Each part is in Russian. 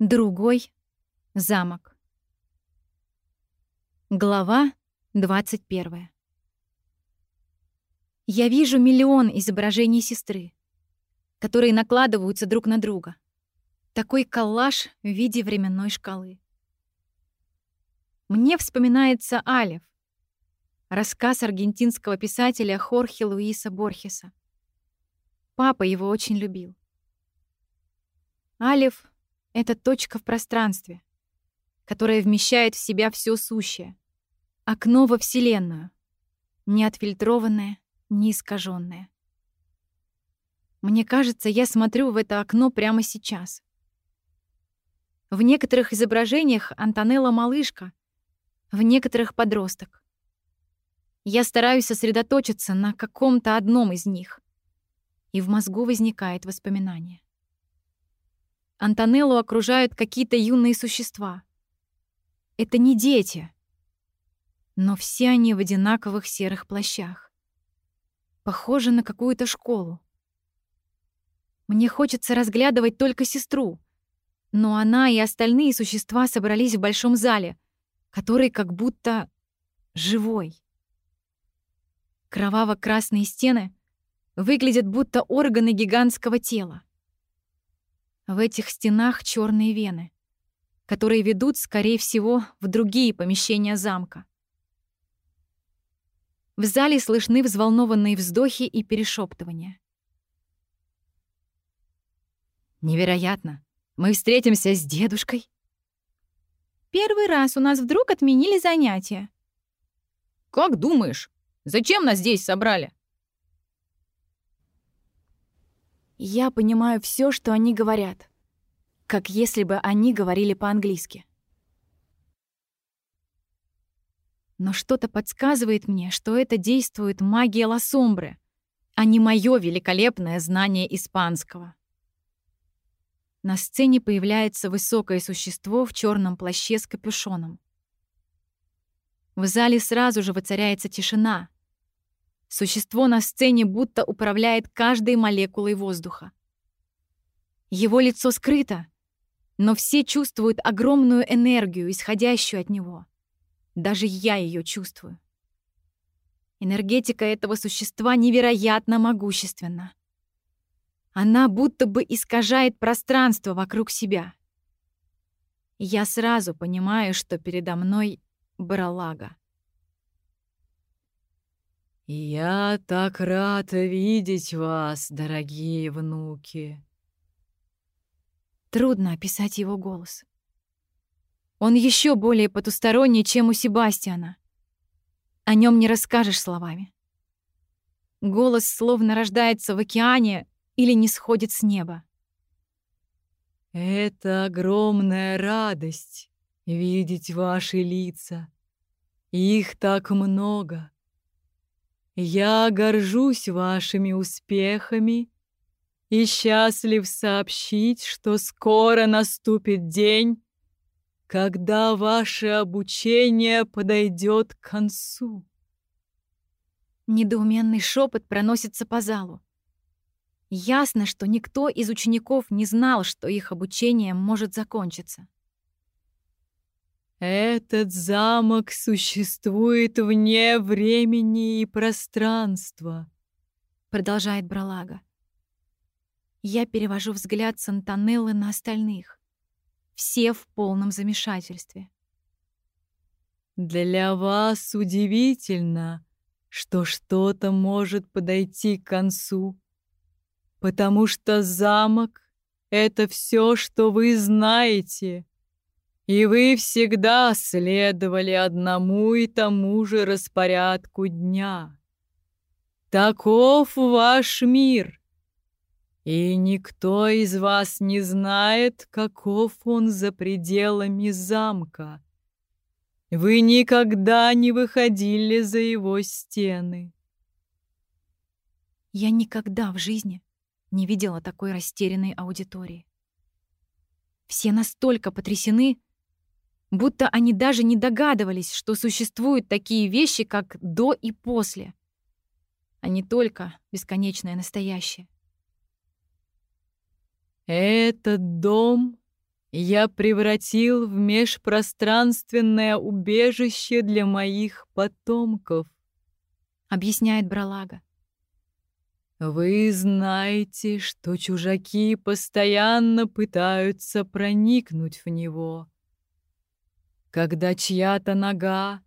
Другой замок. Глава 21. Я вижу миллион изображений сестры, которые накладываются друг на друга. Такой коллаж в виде временной шкалы. Мне вспоминается Алев, рассказ аргентинского писателя Хорхе Луиса Борхеса. Папа его очень любил. Алев — это точка в пространстве, которая вмещает в себя все сущее. Окно во Вселенную, не отфильтрованное, не искаженное. Мне кажется, я смотрю в это окно прямо сейчас. В некоторых изображениях Антонелла малышка, в некоторых подросток. Я стараюсь сосредоточиться на каком-то одном из них, и в мозгу возникает воспоминание. Антонеллу окружают какие-то юные существа. Это не дети, но все они в одинаковых серых плащах. Похоже на какую-то школу. Мне хочется разглядывать только сестру, но она и остальные существа собрались в большом зале, который как будто живой. Кроваво-красные стены выглядят будто органы гигантского тела. В этих стенах черные вены, которые ведут, скорее всего, в другие помещения замка. В зале слышны взволнованные вздохи и перешептывания. «Невероятно! Мы встретимся с дедушкой!» «Первый раз у нас вдруг отменили занятия». «Как думаешь, зачем нас здесь собрали?» Я понимаю все, что они говорят, как если бы они говорили по-английски. Но что-то подсказывает мне, что это действует магия Ласомбры, а не мое великолепное знание испанского. На сцене появляется высокое существо в черном плаще с капюшоном. В зале сразу же воцаряется тишина, Существо на сцене будто управляет каждой молекулой воздуха. Его лицо скрыто, но все чувствуют огромную энергию, исходящую от него. Даже я ее чувствую. Энергетика этого существа невероятно могущественна. Она будто бы искажает пространство вокруг себя. Я сразу понимаю, что передо мной Бралага. «Я так рад видеть вас, дорогие внуки!» Трудно описать его голос. Он еще более потусторонний, чем у Себастьяна. О нем не расскажешь словами. Голос словно рождается в океане или не сходит с неба. «Это огромная радость — видеть ваши лица. Их так много. Я горжусь вашими успехами и счастлив сообщить, что скоро наступит день, когда ваше обучение подойдет к концу. Недоуменный шепот проносится по залу. Ясно, что никто из учеников не знал, что их обучение может закончиться. Этот замок существует вне времени и пространства, продолжает Бралага. Я перевожу взгляд с Антонеллы на остальных. Все в полном замешательстве. Для вас удивительно, что что-то может подойти к концу, потому что замок — это все, что вы знаете. И вы всегда следовали одному и тому же распорядку дня. Таков ваш мир. И никто из вас не знает, каков он за пределами замка. Вы никогда не выходили за его стены. Я никогда в жизни не видела такой растерянной аудитории. Все настолько потрясены, будто они даже не догадывались, что существуют такие вещи, как до и после, а не только бесконечное настоящее. Этот дом я превратил в межпространственное убежище для моих потомков, объясняет Бралага. Вы знаете, что чужаки постоянно пытаются проникнуть в него. Когда чья-то нога,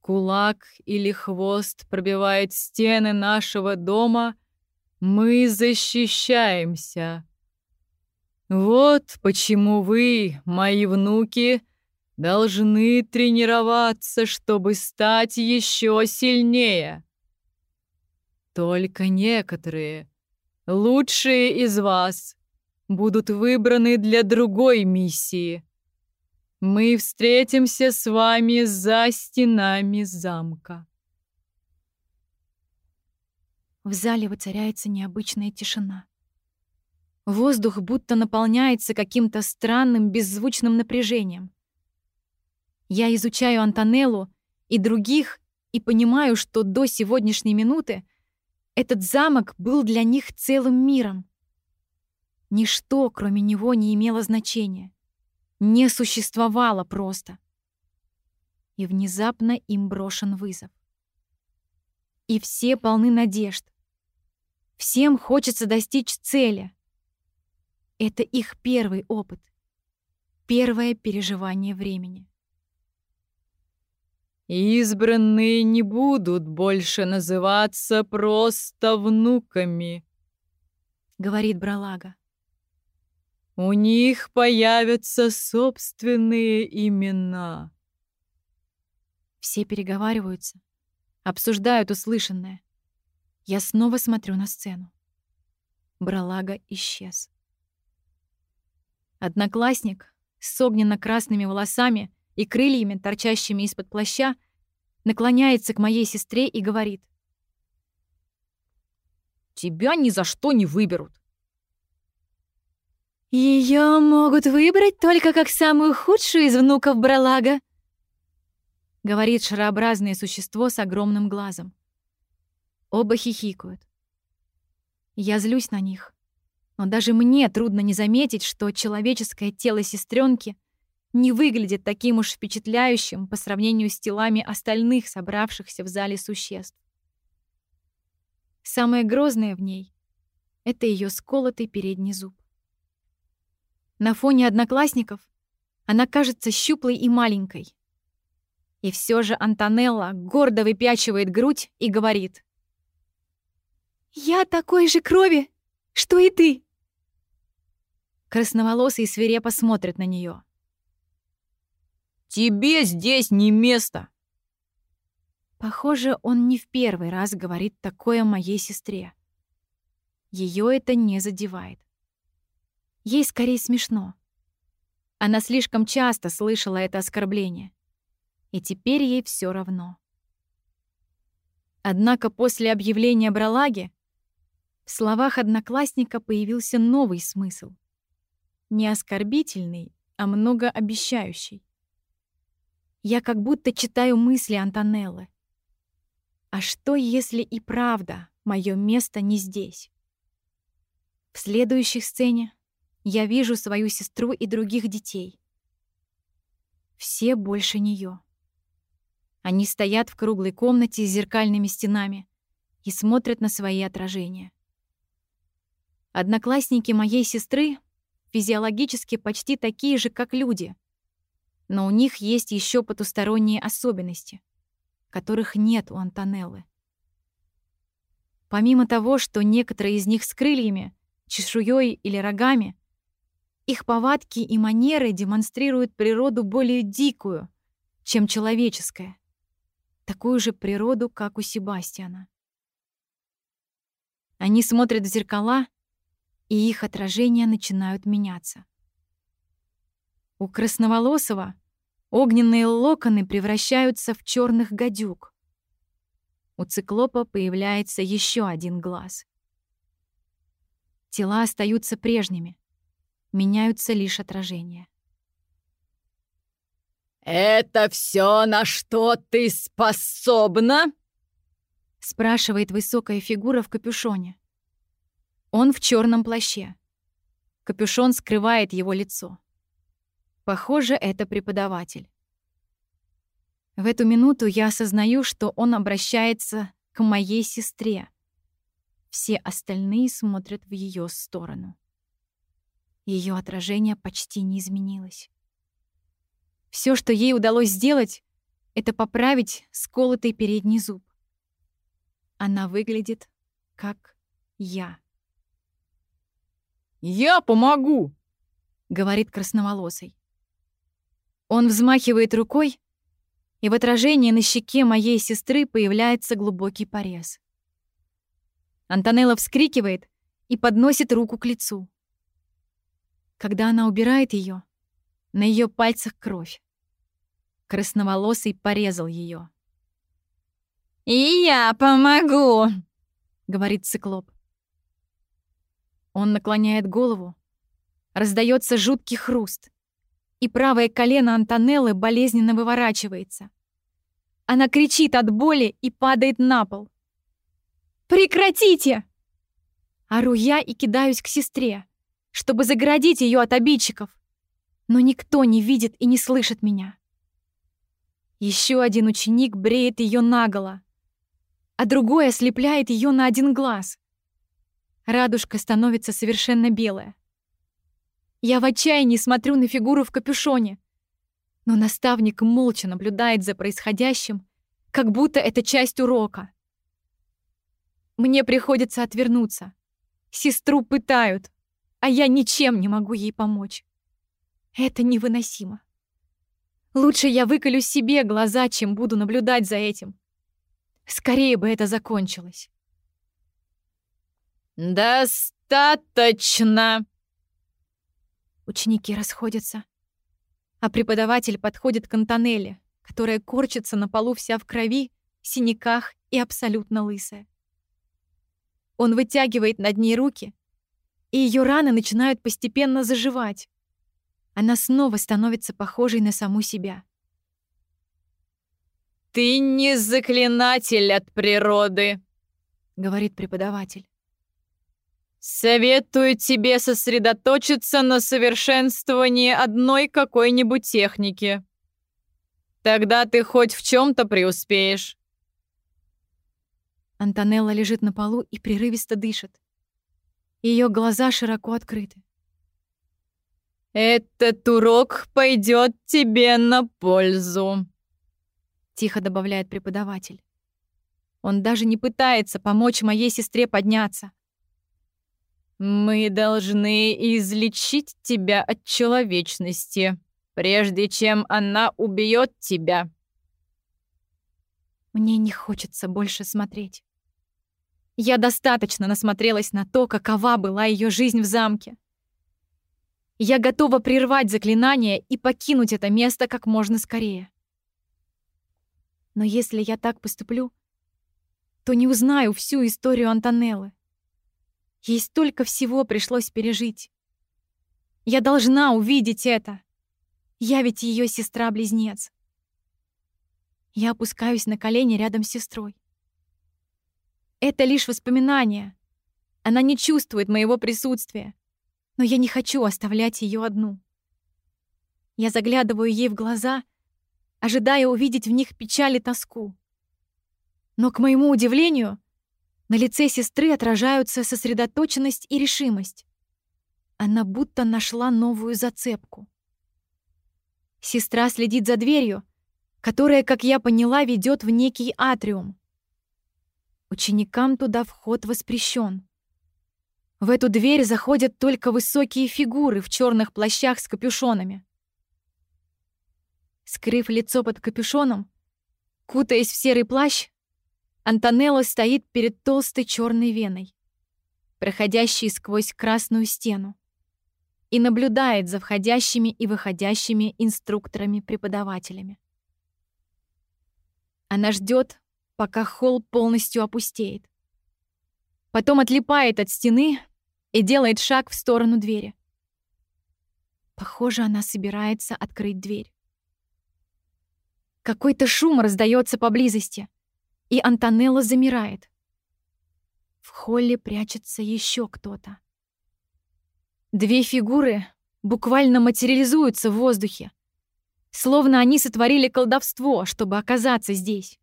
кулак или хвост пробивает стены нашего дома, мы защищаемся. Вот почему вы, мои внуки, должны тренироваться, чтобы стать еще сильнее. Только некоторые, лучшие из вас, будут выбраны для другой миссии. Мы встретимся с вами за стенами замка. В зале воцаряется необычная тишина. Воздух будто наполняется каким-то странным беззвучным напряжением. Я изучаю Антонеллу и других и понимаю, что до сегодняшней минуты этот замок был для них целым миром. Ничто, кроме него, не имело значения. Не существовало просто. И внезапно им брошен вызов. И все полны надежд. Всем хочется достичь цели. Это их первый опыт. Первое переживание времени. Избранные не будут больше называться просто внуками, говорит Бралага. У них появятся собственные имена. Все переговариваются, обсуждают услышанное. Я снова смотрю на сцену. Бралага исчез. Одноклассник с огненно-красными волосами и крыльями, торчащими из-под плаща, наклоняется к моей сестре и говорит. «Тебя ни за что не выберут». Ее могут выбрать только как самую худшую из внуков Бралага», — говорит шарообразное существо с огромным глазом. Оба хихикают. Я злюсь на них, но даже мне трудно не заметить, что человеческое тело сестренки — не выглядит таким уж впечатляющим по сравнению с телами остальных собравшихся в зале существ. Самое грозное в ней — это ее сколотый передний зуб. На фоне одноклассников она кажется щуплой и маленькой. И все же Антонелла гордо выпячивает грудь и говорит. «Я такой же крови, что и ты!» Красноволосый свирепо смотрит на нее. Тебе здесь не место!» Похоже, он не в первый раз говорит такое моей сестре. Ее это не задевает. Ей скорее смешно. Она слишком часто слышала это оскорбление. И теперь ей все равно. Однако после объявления Бралаги в словах одноклассника появился новый смысл. Не оскорбительный, а многообещающий. Я как будто читаю мысли Антонеллы. А что, если и правда мое место не здесь? В следующей сцене я вижу свою сестру и других детей. Все больше нее. Они стоят в круглой комнате с зеркальными стенами и смотрят на свои отражения. Одноклассники моей сестры физиологически почти такие же, как люди — но у них есть еще потусторонние особенности, которых нет у Антонеллы. Помимо того, что некоторые из них с крыльями, чешуей или рогами, их повадки и манеры демонстрируют природу более дикую, чем человеческая, такую же природу, как у Себастьяна. Они смотрят в зеркала, и их отражения начинают меняться. У красноволосого огненные локоны превращаются в черных гадюк. У циклопа появляется еще один глаз. Тела остаются прежними, меняются лишь отражения. «Это все, на что ты способна?» — спрашивает высокая фигура в капюшоне. Он в черном плаще. Капюшон скрывает его лицо. Похоже, это преподаватель. В эту минуту я осознаю, что он обращается к моей сестре. Все остальные смотрят в ее сторону. Ее отражение почти не изменилось. Все, что ей удалось сделать, это поправить сколотый передний зуб. Она выглядит как я. «Я помогу!» — говорит красноволосый. Он взмахивает рукой, и в отражении на щеке моей сестры появляется глубокий порез. Антонелла вскрикивает и подносит руку к лицу. Когда она убирает ее, на ее пальцах кровь. Красноволосый порезал ее. «И я помогу!» — говорит циклоп. Он наклоняет голову. Раздается жуткий хруст. И правое колено Антонеллы болезненно выворачивается. Она кричит от боли и падает на пол. «Прекратите!» Ору я и кидаюсь к сестре, чтобы заградить ее от обидчиков. Но никто не видит и не слышит меня. Еще один ученик бреет ее наголо, а другой ослепляет ее на один глаз. Радужка становится совершенно белая. Я в отчаянии смотрю на фигуру в капюшоне, но наставник молча наблюдает за происходящим, как будто это часть урока. Мне приходится отвернуться. Сестру пытают, а я ничем не могу ей помочь. Это невыносимо. Лучше я выколю себе глаза, чем буду наблюдать за этим. Скорее бы это закончилось. «Достаточно!» Ученики расходятся, а преподаватель подходит к Антонелле, которая корчится на полу вся в крови, синяках и абсолютно лысая. Он вытягивает над ней руки, и ее раны начинают постепенно заживать. Она снова становится похожей на саму себя. «Ты не заклинатель от природы», — говорит преподаватель. Советую тебе сосредоточиться на совершенствовании одной какой-нибудь техники. Тогда ты хоть в чем-то преуспеешь. Антонелла лежит на полу и прерывисто дышит. Ее глаза широко открыты. «Этот урок пойдет тебе на пользу», — тихо добавляет преподаватель. Он даже не пытается помочь моей сестре подняться. Мы должны излечить тебя от человечности, прежде чем она убьет тебя. Мне не хочется больше смотреть. Я достаточно насмотрелась на то, какова была ее жизнь в замке. Я готова прервать заклинание и покинуть это место как можно скорее. Но если я так поступлю, то не узнаю всю историю Антонеллы. Ей столько всего пришлось пережить. Я должна увидеть это. Я ведь ее сестра-близнец. Я опускаюсь на колени рядом с сестрой. Это лишь воспоминание. Она не чувствует моего присутствия, но я не хочу оставлять ее одну. Я заглядываю ей в глаза, ожидая увидеть в них печаль и тоску. Но, к моему удивлению, на лице сестры отражаются сосредоточенность и решимость. Она будто нашла новую зацепку. Сестра следит за дверью, которая, как я поняла, ведет в некий атриум. Ученикам туда вход воспрещен. В эту дверь заходят только высокие фигуры в черных плащах с капюшонами. Скрыв лицо под капюшоном, кутаясь в серый плащ, Антонелла стоит перед толстой черной веной, проходящей сквозь красную стену, и наблюдает за входящими и выходящими инструкторами-преподавателями. Она ждет, пока холл полностью опустеет. Потом отлипает от стены и делает шаг в сторону двери. Похоже, она собирается открыть дверь. Какой-то шум раздается поблизости и Антонелла замирает. В холле прячется еще кто-то. Две фигуры буквально материализуются в воздухе. Словно они сотворили колдовство, чтобы оказаться здесь.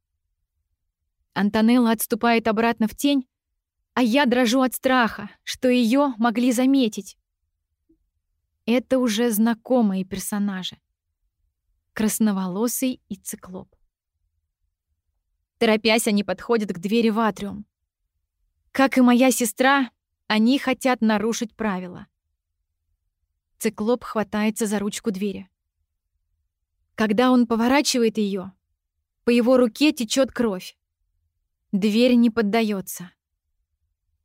Антонелла отступает обратно в тень, а я дрожу от страха, что ее могли заметить. Это уже знакомые персонажи. Красноволосый и циклоп. Торопясь, они подходят к двери в атриум. Как и моя сестра, они хотят нарушить правила. Циклоп хватается за ручку двери. Когда он поворачивает ее, по его руке течет кровь. Дверь не поддается.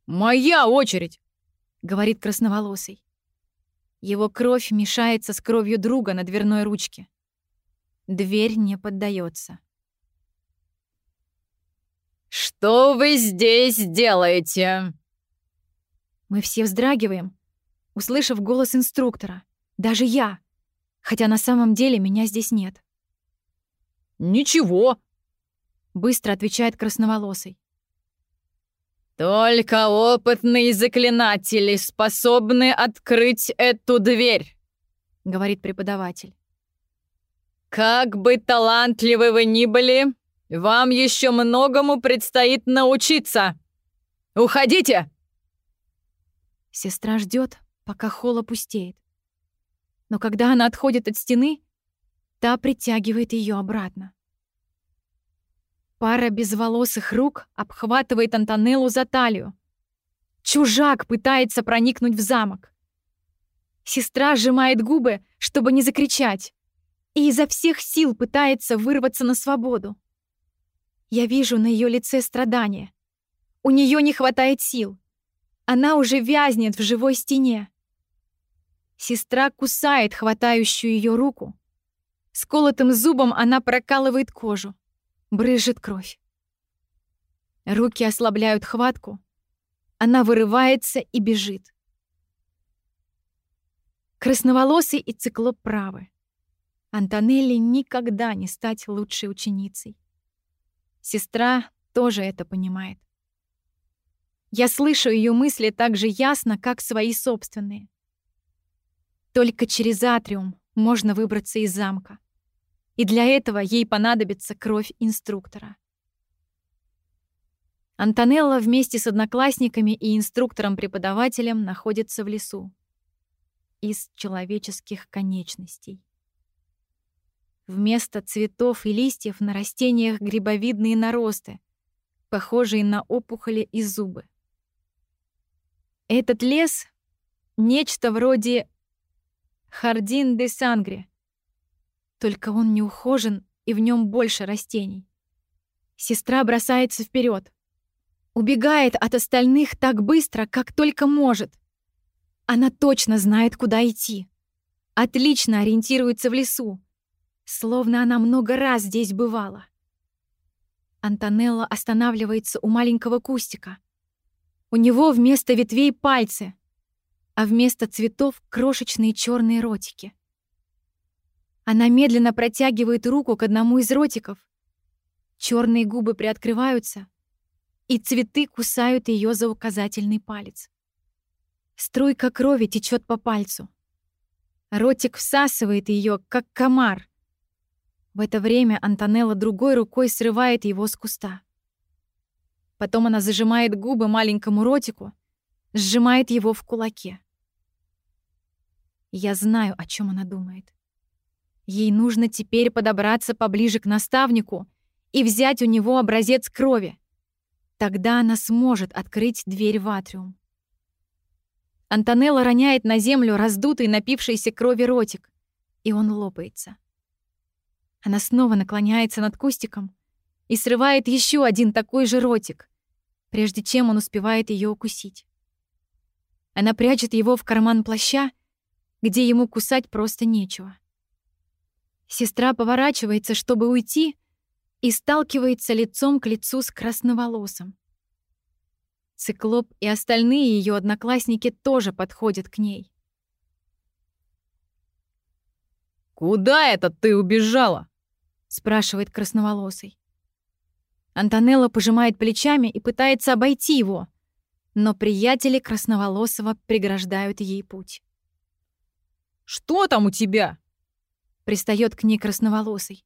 «Моя очередь!» — говорит красноволосый. Его кровь мешается с кровью друга на дверной ручке. Дверь не поддается. «Что вы здесь делаете?» Мы все вздрагиваем, услышав голос инструктора. Даже я, хотя на самом деле меня здесь нет. «Ничего», — быстро отвечает красноволосый. «Только опытные заклинатели способны открыть эту дверь», — говорит преподаватель. «Как бы талантливы вы ни были, вам еще многому предстоит научиться. Уходите!» Сестра ждет, пока холл опустеет. Но когда она отходит от стены, та притягивает ее обратно. Пара безволосых рук обхватывает Антонеллу за талию. Чужак пытается проникнуть в замок. Сестра сжимает губы, чтобы не закричать, и изо всех сил пытается вырваться на свободу. Я вижу на ее лице страдания. У нее не хватает сил. Она уже вязнет в живой стене. Сестра кусает хватающую ее руку. С колотым зубом она прокалывает кожу. Брызжет кровь. Руки ослабляют хватку. Она вырывается и бежит. Красноволосый и циклоп правы. Антонелли никогда не стать лучшей ученицей. Сестра тоже это понимает. Я слышу ее мысли так же ясно, как свои собственные. Только через атриум можно выбраться из замка. И для этого ей понадобится кровь инструктора. Антонелла вместе с одноклассниками и инструктором-преподавателем находится в лесу. Из человеческих конечностей. Вместо цветов и листьев на растениях грибовидные наросты, похожие на опухоли и зубы. Этот лес — нечто вроде Хардин де Сангре. Только он не ухожен, и в нем больше растений. Сестра бросается вперед, Убегает от остальных так быстро, как только может. Она точно знает, куда идти. Отлично ориентируется в лесу словно она много раз здесь бывала. Антонелла останавливается у маленького кустика. У него вместо ветвей пальцы, а вместо цветов крошечные черные ротики. Она медленно протягивает руку к одному из ротиков. Черные губы приоткрываются, и цветы кусают ее за указательный палец. Струйка крови течет по пальцу. Ротик всасывает ее, как комар, в это время Антонелла другой рукой срывает его с куста. Потом она зажимает губы маленькому ротику, сжимает его в кулаке. Я знаю, о чем она думает. Ей нужно теперь подобраться поближе к наставнику и взять у него образец крови. Тогда она сможет открыть дверь в атриум. Антонелла роняет на землю раздутый напившийся крови ротик, и он лопается. Она снова наклоняется над кустиком и срывает еще один такой же ротик, прежде чем он успевает ее укусить. Она прячет его в карман плаща, где ему кусать просто нечего. Сестра поворачивается, чтобы уйти, и сталкивается лицом к лицу с красноволосым. Циклоп и остальные ее одноклассники тоже подходят к ней. «Куда это ты убежала?» спрашивает красноволосый. Антонелла пожимает плечами и пытается обойти его, но приятели красноволосого преграждают ей путь. Что там у тебя?» Пристает к ней красноволосый.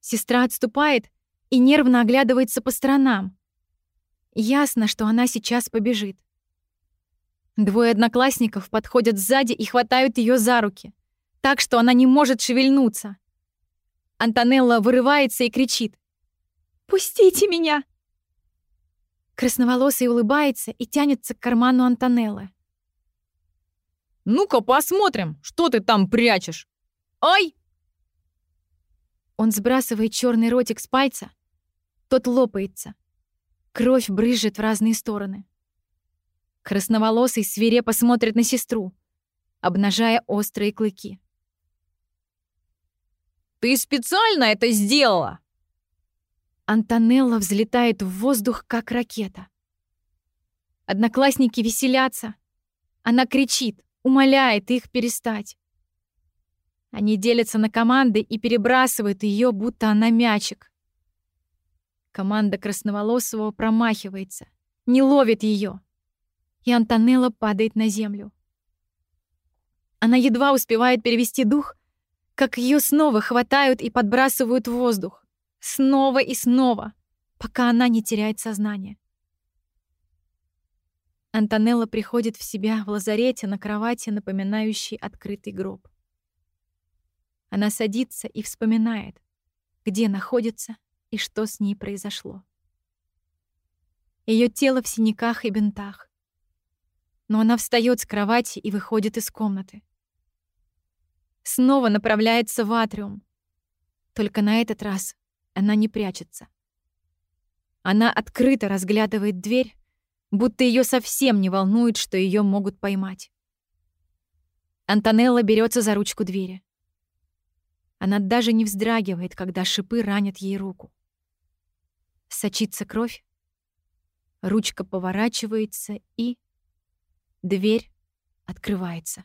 Сестра отступает и нервно оглядывается по сторонам. Ясно, что она сейчас побежит. Двое одноклассников подходят сзади и хватают ее за руки, так что она не может шевельнуться. Антонелла вырывается и кричит. «Пустите меня!» Красноволосый улыбается и тянется к карману Антонеллы. «Ну-ка посмотрим, что ты там прячешь!» «Ай!» Он сбрасывает черный ротик с пальца. Тот лопается. Кровь брызжет в разные стороны. Красноволосый свирепо смотрит на сестру, обнажая острые клыки. «Ты специально это сделала?» Антонелла взлетает в воздух, как ракета. Одноклассники веселятся. Она кричит, умоляет их перестать. Они делятся на команды и перебрасывают ее, будто она мячик. Команда красноволосого промахивается, не ловит ее, и Антонелла падает на землю. Она едва успевает перевести дух, как ее снова хватают и подбрасывают в воздух. Снова и снова, пока она не теряет сознание. Антонелла приходит в себя в лазарете на кровати, напоминающей открытый гроб. Она садится и вспоминает, где находится и что с ней произошло. Ее тело в синяках и бинтах. Но она встает с кровати и выходит из комнаты. Снова направляется в атриум. Только на этот раз она не прячется. Она открыто разглядывает дверь, будто ее совсем не волнует, что ее могут поймать. Антонелла берется за ручку двери. Она даже не вздрагивает, когда шипы ранят ей руку. Сочится кровь, ручка поворачивается и... Дверь открывается.